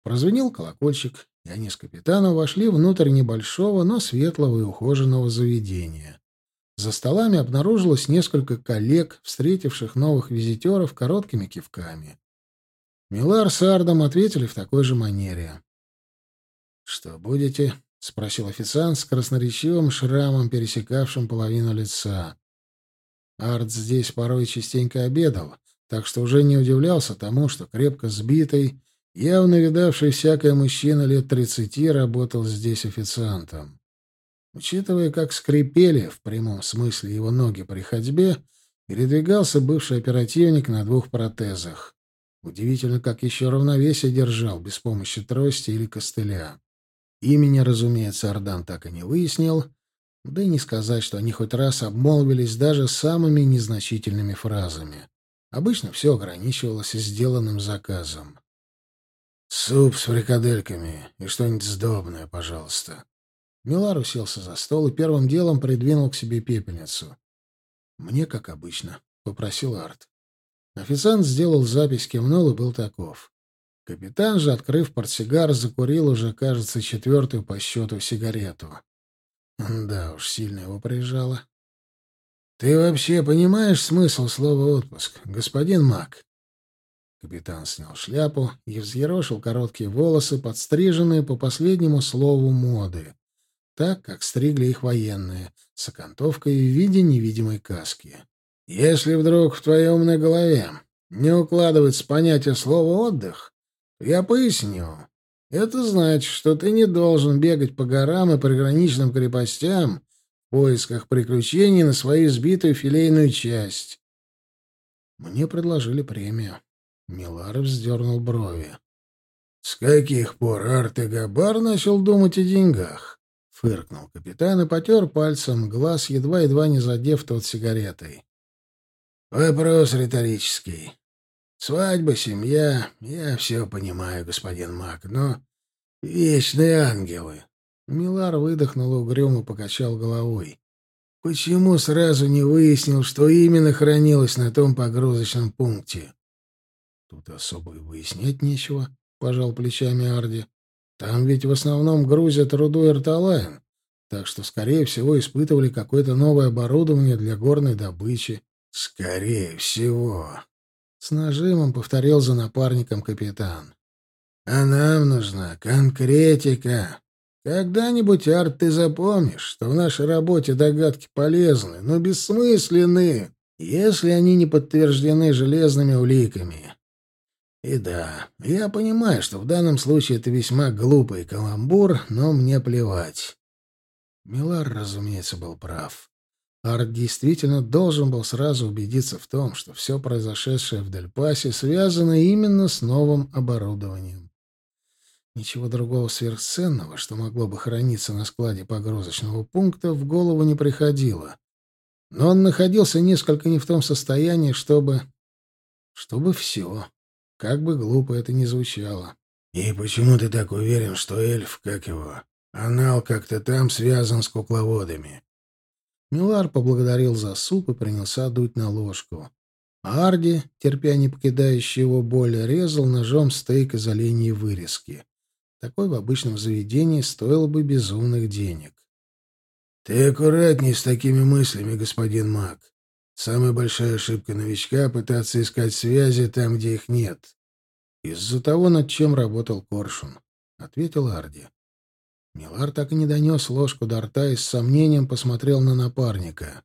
Прозвенел колокольчик, и они с капитаном вошли внутрь небольшого, но светлого и ухоженного заведения. За столами обнаружилось несколько коллег, встретивших новых визитеров короткими кивками. Милар с Ардом ответили в такой же манере. «Что будете?» — спросил официант с красноречивым шрамом, пересекавшим половину лица. Ард здесь порой частенько обедал, так что уже не удивлялся тому, что крепко сбитый, явно видавший всякое мужчина лет тридцати, работал здесь официантом. Учитывая, как скрипели в прямом смысле его ноги при ходьбе, передвигался бывший оперативник на двух протезах. Удивительно, как еще равновесие держал, без помощи трости или костыля. Имени, разумеется, Ардан так и не выяснил, да и не сказать, что они хоть раз обмолвились даже самыми незначительными фразами. Обычно все ограничивалось сделанным заказом. «Суп с фрикадельками и что-нибудь сдобное, пожалуйста». Милар уселся за стол и первым делом придвинул к себе пепельницу. «Мне, как обычно», — попросил Арт. Официант сделал запись, кивнул и был таков. Капитан же, открыв портсигар, закурил уже, кажется, четвертую по счету сигарету. Да уж, сильно его прижало. «Ты вообще понимаешь смысл слова «отпуск», господин Мак?» Капитан снял шляпу и взъерошил короткие волосы, подстриженные по последнему слову моды, так, как стригли их военные, с окантовкой в виде невидимой каски. «Если вдруг в твоей умной голове не укладывается понятие слова «отдых», я поясню. Это значит, что ты не должен бегать по горам и приграничным крепостям в поисках приключений на свою сбитую филейную часть. Мне предложили премию. Миларов вздернул брови. «С каких пор Арте Габар начал думать о деньгах?» — фыркнул капитан и потер пальцем глаз, едва-едва не задев тот сигаретой. «Вопрос риторический. Свадьба, семья, я все понимаю, господин Мак, но вечные ангелы. Милар выдохнул угрюмо, покачал головой. Почему сразу не выяснил, что именно хранилось на том погрузочном пункте? Тут особо и выяснять нечего, пожал плечами Арди. Там ведь в основном грузят руду Эрталайн, так что, скорее всего, испытывали какое-то новое оборудование для горной добычи. Скорее всего. С нажимом повторил за напарником капитан. «А нам нужна конкретика. Когда-нибудь, Арт, ты запомнишь, что в нашей работе догадки полезны, но бессмысленны, если они не подтверждены железными уликами. И да, я понимаю, что в данном случае это весьма глупый каламбур, но мне плевать». Милар, разумеется, был прав. Арт действительно должен был сразу убедиться в том, что все произошедшее в Дельпасе связано именно с новым оборудованием. Ничего другого сверхценного, что могло бы храниться на складе погрузочного пункта, в голову не приходило. Но он находился несколько не в том состоянии, чтобы... чтобы все. Как бы глупо это ни звучало. «И почему ты так уверен, что эльф, как его, анал как-то там связан с кукловодами?» Милар поблагодарил за суп и принялся дуть на ложку. Арди, терпя не покидающий его боль, резал ножом стейк из оленьей вырезки. Такой в обычном заведении стоило бы безумных денег. — Ты аккуратней с такими мыслями, господин Мак. Самая большая ошибка новичка — пытаться искать связи там, где их нет. — Из-за того, над чем работал Коршун, — ответил Арди. Милар так и не донес ложку до рта и с сомнением посмотрел на напарника.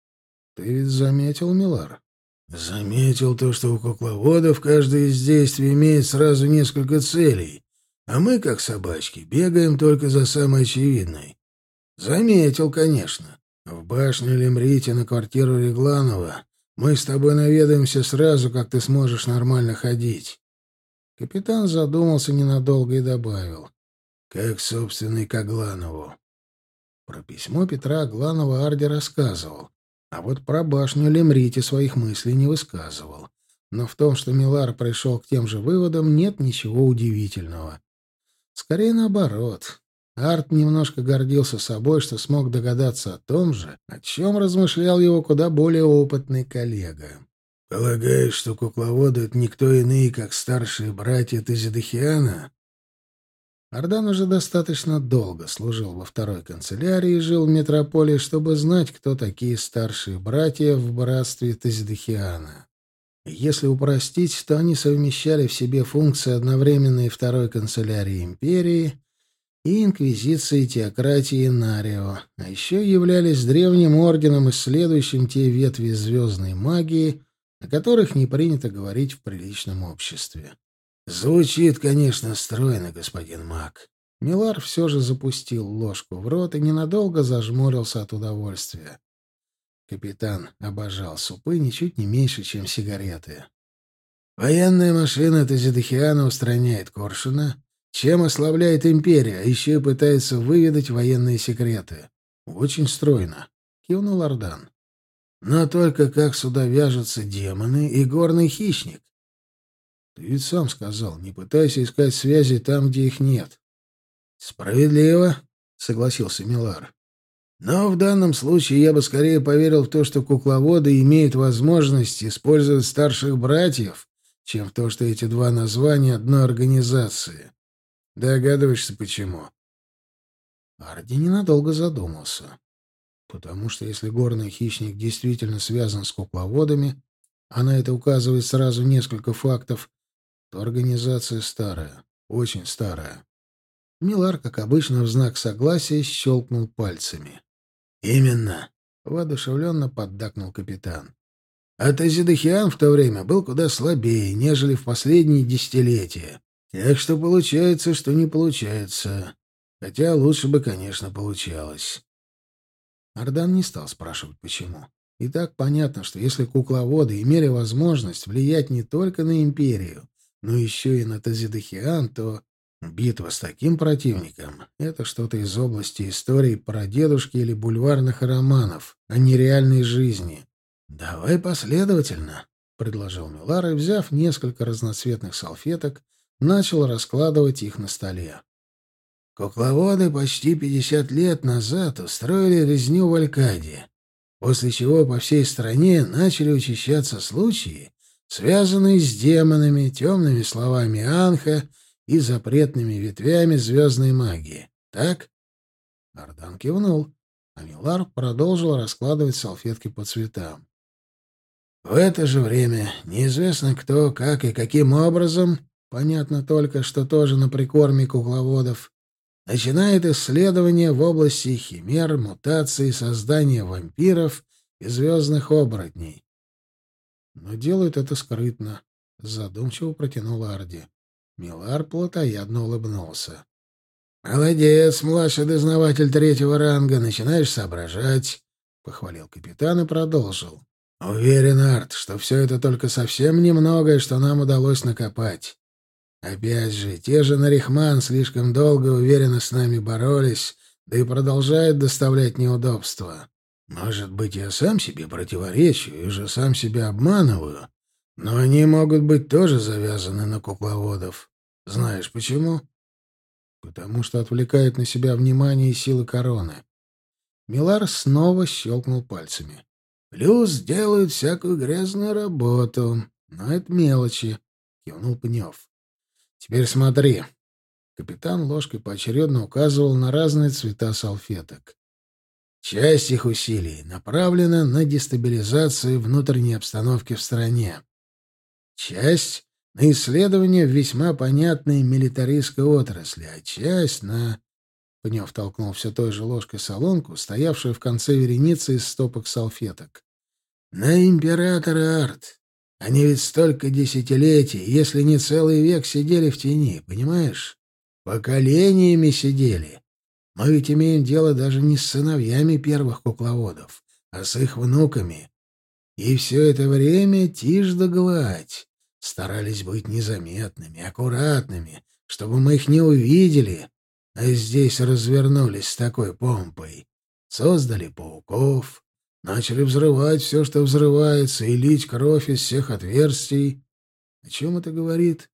— Ты ведь заметил, Милар? — Заметил то, что у кукловодов каждое из действий имеет сразу несколько целей, а мы, как собачки, бегаем только за самой очевидной. — Заметил, конечно. В башню Лемрите на квартиру Регланова мы с тобой наведаемся сразу, как ты сможешь нормально ходить. Капитан задумался ненадолго и добавил. — как, собственно, и к Агланову. Про письмо Петра Агланова Арди рассказывал, а вот про башню Лемрити своих мыслей не высказывал. Но в том, что Милар пришел к тем же выводам, нет ничего удивительного. Скорее наоборот. Арт немножко гордился собой, что смог догадаться о том же, о чем размышлял его куда более опытный коллега. «Полагаешь, что кукловоды — это никто иные, как старшие братья Тезидахиана?» Ардан уже достаточно долго служил во второй канцелярии и жил в метрополии, чтобы знать, кто такие старшие братья в братстве Тазидахиана. Если упростить, то они совмещали в себе функции одновременной второй канцелярии империи и инквизиции теократии Нарио, а еще являлись древним орденом, исследующим те ветви звездной магии, о которых не принято говорить в приличном обществе. Звучит, конечно, стройно, господин Мак. Милар все же запустил ложку в рот и ненадолго зажмурился от удовольствия. Капитан обожал супы ничуть не меньше, чем сигареты. Военная машина Тазидахиана устраняет Коршуна, чем ослабляет империя, а еще и пытается выведать военные секреты. Очень стройно, — кивнул Ардан. Но только как сюда вяжутся демоны и горный хищник? Ты ведь сам сказал, не пытайся искать связи там, где их нет. Справедливо, — согласился Милар. Но в данном случае я бы скорее поверил в то, что кукловоды имеют возможность использовать старших братьев, чем в то, что эти два названия одной организации. Догадываешься, почему? Арди ненадолго задумался. Потому что если горный хищник действительно связан с кукловодами, а на это указывает сразу несколько фактов, то организация старая, очень старая. Милар, как обычно, в знак согласия щелкнул пальцами. «Именно!» — воодушевленно поддакнул капитан. А Тазидахиан в то время был куда слабее, нежели в последние десятилетия. Так что получается, что не получается. Хотя лучше бы, конечно, получалось. Ардан не стал спрашивать, почему. И так понятно, что если кукловоды имели возможность влиять не только на империю, но еще и на Тазидахиан, то битва с таким противником — это что-то из области истории про дедушки или бульварных романов, а не реальной жизни. «Давай последовательно», — предложил Милар, и, взяв несколько разноцветных салфеток, начал раскладывать их на столе. Кукловоды почти пятьдесят лет назад устроили резню в Алькаде, после чего по всей стране начали учащаться случаи, связанные с демонами, темными словами Анха и запретными ветвями звездной магии. Так? Ардан кивнул, а Милар продолжил раскладывать салфетки по цветам. В это же время неизвестно кто, как и каким образом, понятно только, что тоже на прикорме кукловодов, начинает исследование в области химер, мутаций, создания вампиров и звездных оборотней. Но делает это скрытно, задумчиво протянул Арди. Милар плотоядно улыбнулся. «Молодец, младший дознаватель третьего ранга, начинаешь соображать», — похвалил капитан и продолжил. Уверен, Арт, что все это только совсем немногое, что нам удалось накопать. Опять же, те же Нарихман слишком долго уверенно с нами боролись, да и продолжают доставлять неудобства. Может быть, я сам себе противоречу и уже сам себя обманываю, но они могут быть тоже завязаны на кукловодов. Знаешь почему? Потому что отвлекают на себя внимание и силы короны. Милар снова щелкнул пальцами. Плюс делают всякую грязную работу. Но это мелочи, — кивнул Пнев. Теперь смотри. Капитан ложкой поочередно указывал на разные цвета салфеток. Часть их усилий направлена на дестабилизацию внутренней обстановки в стране. Часть — на исследование весьма понятной милитаристской отрасли, а часть — на... Пнев толкнул все той же ложкой солонку, стоявшую в конце вереницы из стопок салфеток. «На императора Арт. Они ведь столько десятилетий, если не целый век, сидели в тени, понимаешь? Поколениями сидели. Мы ведь имеем дело даже не с сыновьями первых кукловодов, а с их внуками. И все это время тишь да гладь. Старались быть незаметными, аккуратными, чтобы мы их не увидели, а здесь развернулись с такой помпой. Создали пауков, начали взрывать все, что взрывается, и лить кровь из всех отверстий. О чем это говорит?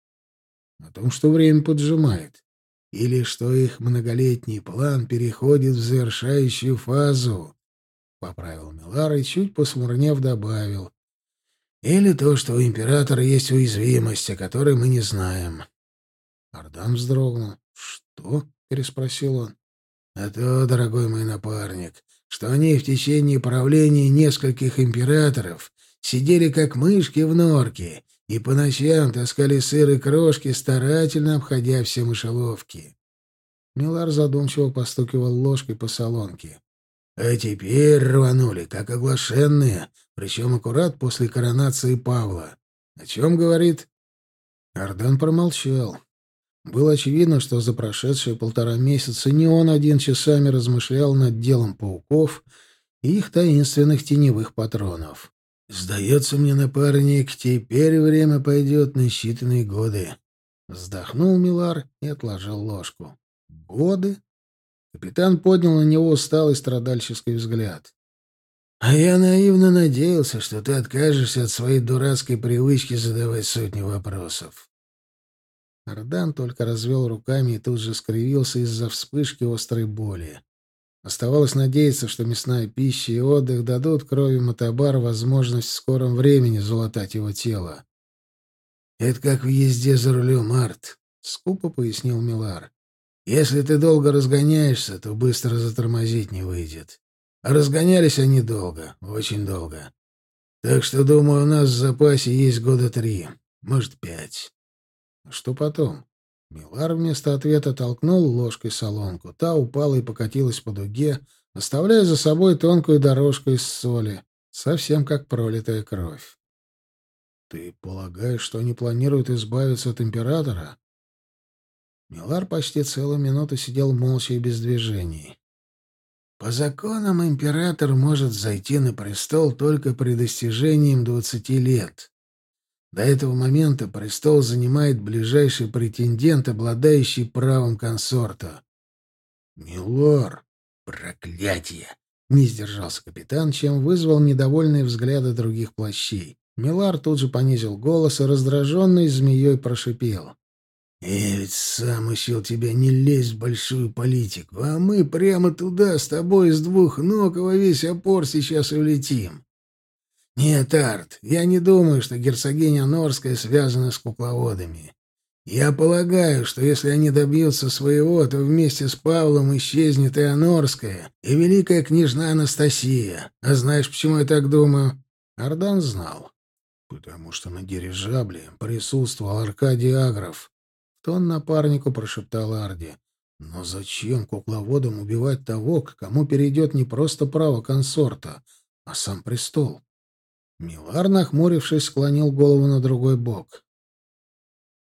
О том, что время поджимает. Или что их многолетний план переходит в завершающую фазу. Поправил Милар и, чуть посмурнев, добавил. Или то, что у императора есть уязвимость, о которой мы не знаем. Ардан вздрогнул. «Что?» — переспросил он. «А то, дорогой мой напарник, что они в течение правления нескольких императоров сидели как мышки в норке и по ночам таскали сыр и крошки, старательно обходя все мышеловки». Милар задумчиво постукивал ложкой по солонке. «А теперь рванули, как оглашенные, причем аккурат после коронации Павла. О чем говорит?» Ардан промолчал. Было очевидно, что за прошедшие полтора месяца не он один часами размышлял над делом пауков и их таинственных теневых патронов. «Сдается мне, напарник, теперь время пойдет на считанные годы». Вздохнул Милар и отложил ложку. «Годы?» Капитан поднял на него усталый страдальческий взгляд. «А я наивно надеялся, что ты откажешься от своей дурацкой привычки задавать сотни вопросов». Ардан только развел руками и тут же скривился из-за вспышки острой боли. Оставалось надеяться, что мясная пища и отдых дадут крови Матабар возможность в скором времени залатать его тело. «Это как в езде за рулем, Арт», — скупо пояснил Милар. «Если ты долго разгоняешься, то быстро затормозить не выйдет. А разгонялись они долго, очень долго. Так что, думаю, у нас в запасе есть года три, может, пять». «Что потом?» Милар вместо ответа толкнул ложкой солонку. Та упала и покатилась по дуге, оставляя за собой тонкую дорожку из соли, совсем как пролитая кровь. «Ты полагаешь, что они планируют избавиться от императора?» Милар почти целую минуту сидел молча и без движений. «По законам император может зайти на престол только при достижении им двадцати лет. До этого момента престол занимает ближайший претендент, обладающий правом консорта. «Милор! Проклятие!» — не сдержался капитан, чем вызвал недовольные взгляды других плащей. Милар тут же понизил голос и раздраженный змеей прошипел. «Я ведь сам учил тебя не лезть в большую политику, а мы прямо туда с тобой с двух ног во весь опор сейчас улетим. «Нет, Арт, я не думаю, что герцогиня Норская связана с кукловодами. Я полагаю, что если они добьются своего, то вместе с Павлом исчезнет и Анорская, и великая княжна Анастасия. А знаешь, почему я так думаю?» Ардан знал. «Потому что на дирижабле присутствовал Аркадий Агров». Тон напарнику прошептал Арди. «Но зачем кукловодам убивать того, к кому перейдет не просто право консорта, а сам престол?» Милар, нахмурившись, склонил голову на другой бок.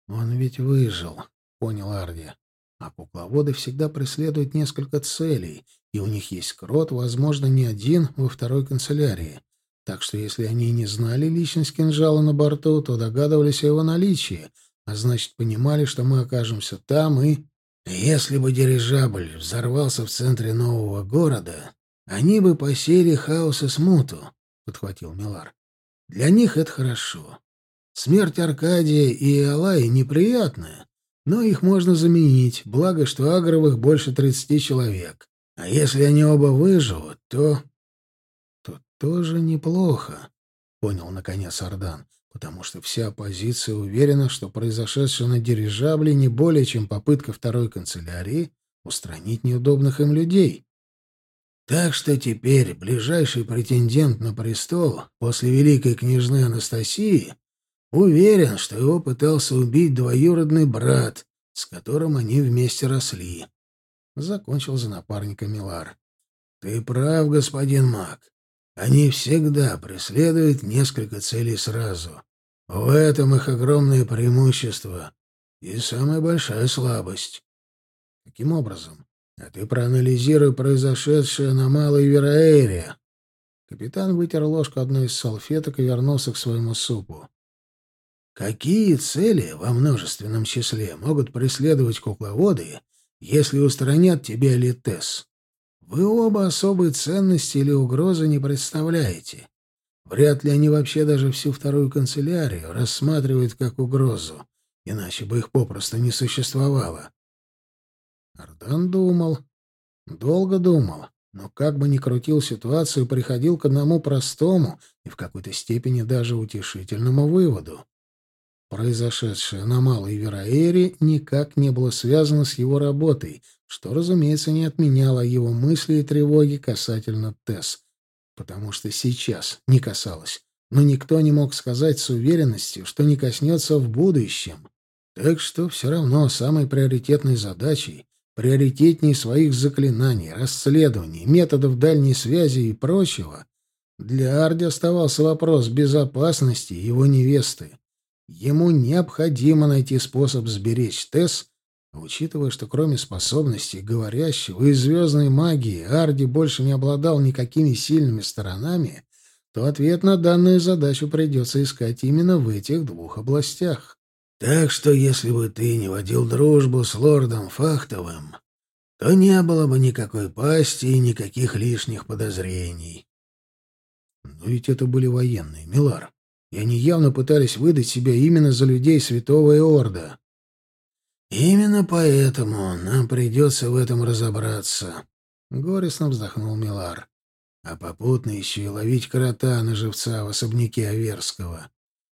«Он ведь выжил», — понял Арди. «А кукловоды всегда преследуют несколько целей, и у них есть крот, возможно, не один во второй канцелярии. Так что если они не знали личность кинжала на борту, то догадывались о его наличии, а значит, понимали, что мы окажемся там и...» «Если бы дирижабль взорвался в центре нового города, они бы посеяли хаос и смуту», — подхватил Милар. Для них это хорошо. Смерть Аркадия и Алаи неприятная, но их можно заменить, благо, что агровых больше тридцати человек. А если они оба выживут, то... то тоже неплохо, — понял, наконец, Ардан, потому что вся оппозиция уверена, что произошедшее на дирижабле не более чем попытка второй канцелярии устранить неудобных им людей. Так что теперь ближайший претендент на престол после великой княжны Анастасии уверен, что его пытался убить двоюродный брат, с которым они вместе росли. Закончил за напарника Милар. Ты прав, господин Мак. Они всегда преследуют несколько целей сразу. В этом их огромное преимущество и самая большая слабость. Каким образом? А ты проанализируй произошедшее на Малой Вераэре. Капитан вытер ложку одной из салфеток и вернулся к своему супу. Какие цели во множественном числе могут преследовать кукловоды, если устранят тебя Литес? Вы оба особой ценности или угрозы не представляете. Вряд ли они вообще даже всю вторую канцелярию рассматривают как угрозу, иначе бы их попросту не существовало. Ардан думал. Долго думал. Но как бы ни крутил ситуацию, приходил к одному простому и в какой-то степени даже утешительному выводу. Произошедшее на Малой Вераэре никак не было связано с его работой, что, разумеется, не отменяло его мысли и тревоги касательно Тесс, потому что сейчас не касалось. Но никто не мог сказать с уверенностью, что не коснется в будущем. Так что все равно самой приоритетной задачей приоритетней своих заклинаний, расследований, методов дальней связи и прочего, для Арди оставался вопрос безопасности его невесты. Ему необходимо найти способ сберечь Тесс Учитывая, что кроме способностей говорящего и звездной магии Арди больше не обладал никакими сильными сторонами, то ответ на данную задачу придется искать именно в этих двух областях. Так что если бы ты не водил дружбу с лордом Фахтовым, то не было бы никакой пасти и никаких лишних подозрений. Но ведь это были военные, Милар, и они явно пытались выдать себя именно за людей Святого Иорда. «Именно поэтому нам придется в этом разобраться», — горестно вздохнул Милар. «А попутно еще и ловить крота на живца в особняке Аверского.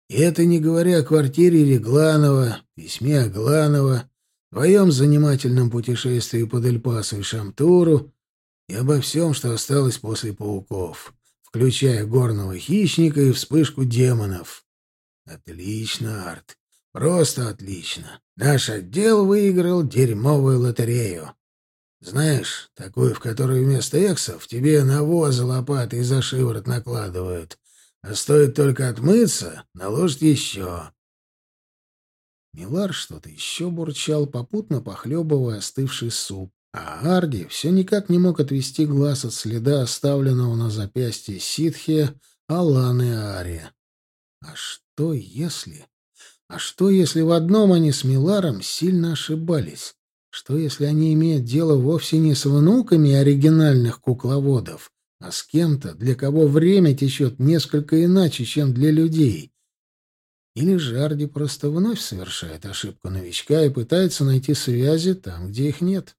И это не говоря о квартире Регланова, письме Агланова, твоем занимательном путешествии по Дельпасу и Шамтуру и обо всем, что осталось после пауков, включая горного хищника и вспышку демонов. Отлично, Арт. Просто отлично. Наш отдел выиграл дерьмовую лотерею. Знаешь, такую, в которой вместо эксов тебе навозы лопатой за шиворот накладывают, а стоит только отмыться, наложат еще. Милар что-то еще бурчал, попутно похлебывая остывший суп. А Арди все никак не мог отвести глаз от следа, оставленного на запястье ситхи Аланы Ари. А что если... А что, если в одном они с Миларом сильно ошибались? Что, если они имеют дело вовсе не с внуками оригинальных кукловодов, а с кем-то, для кого время течет несколько иначе, чем для людей? Или Жарди просто вновь совершает ошибку новичка и пытается найти связи там, где их нет?